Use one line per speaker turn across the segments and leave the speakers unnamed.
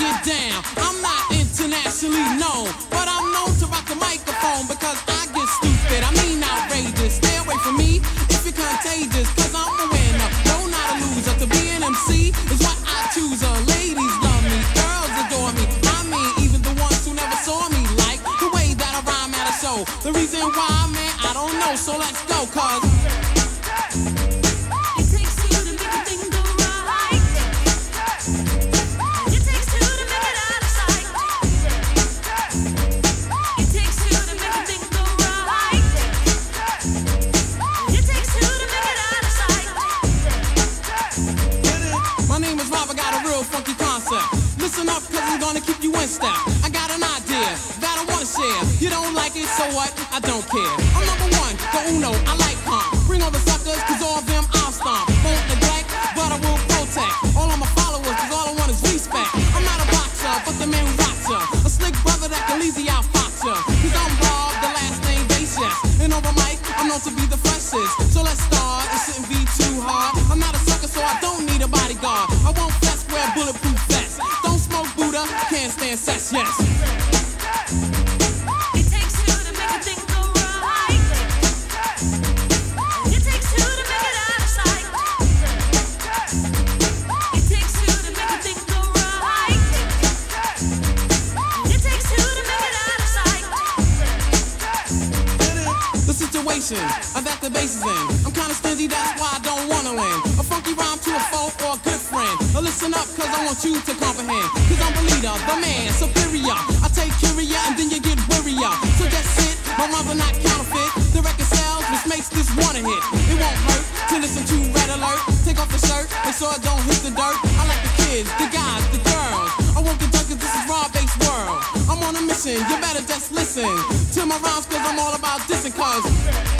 get down. I'm not internationally known, but I'm known to rock the microphone because I get stupid. I mean outrageous. Stay away from me if you're contagious, cause I'm a winner. No, not a loser. To be an MC is what I choose. Uh, ladies love me, girls adore me. I mean, even the ones who never saw me like the way that I rhyme at a show. The reason why, man, I don't know. So let's go, cause. So what? I don't care. I'm number one, the uno, I like calm. Bring all the suckers, cause all of them I'll stomp. Won't neglect, but I will protect. All of my followers, cause all I want is respect. I'm not a boxer, but the man who rocks ya. A slick brother that can easy out fox ya. Cause I'm Rob, the last name Base. And over mic, I'm known to be the freshest. So let's start, it shouldn't be too hard. I'm not a sucker, so I don't need a bodyguard. I won't fess, wear bulletproof vest. Don't smoke Buddha, can't stand sex, yes. Situation uh, that the bass is in. I'm kinda stingy, that's why I don't wanna win. A funky rhyme to a foe or a good friend. Now listen up, cause I want you to comprehend. Cause I'm the leader, the man, superior. I take curia and then you get wearier. So just sit, my rhymes are not counterfeit. The record sells, which makes this one a hit. It won't hurt to listen to Red Alert. Take off the shirt, make sure it don't hit the dirt. I like the kids, the guys, the girls. I want the cause this is raw based world. I'm on a mission, you better just listen to my rhymes cause I'm all about dissing cause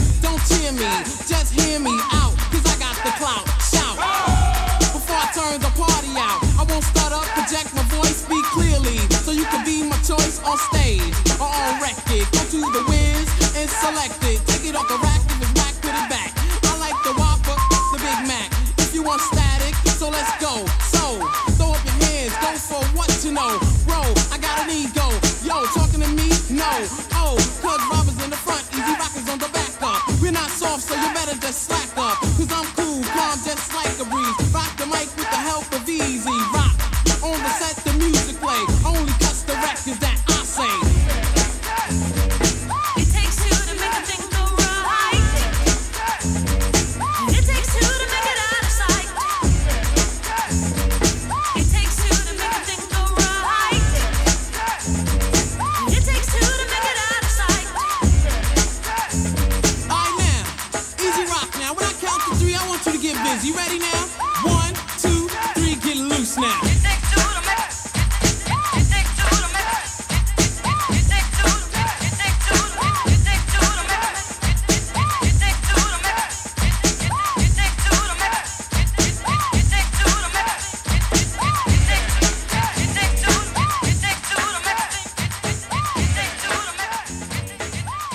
Cheer me, just hear me out, cause I got the clout. Shout! Before I turn the party out, I won't stutter, project my voice, speak clearly. So you can be my choice on stage or on record. Go to the Wiz and select it. Take it off the rack, if it's whack, put it back. I like the Whopper, the Big Mac. If you want static, so let's go. Busy. You ready now?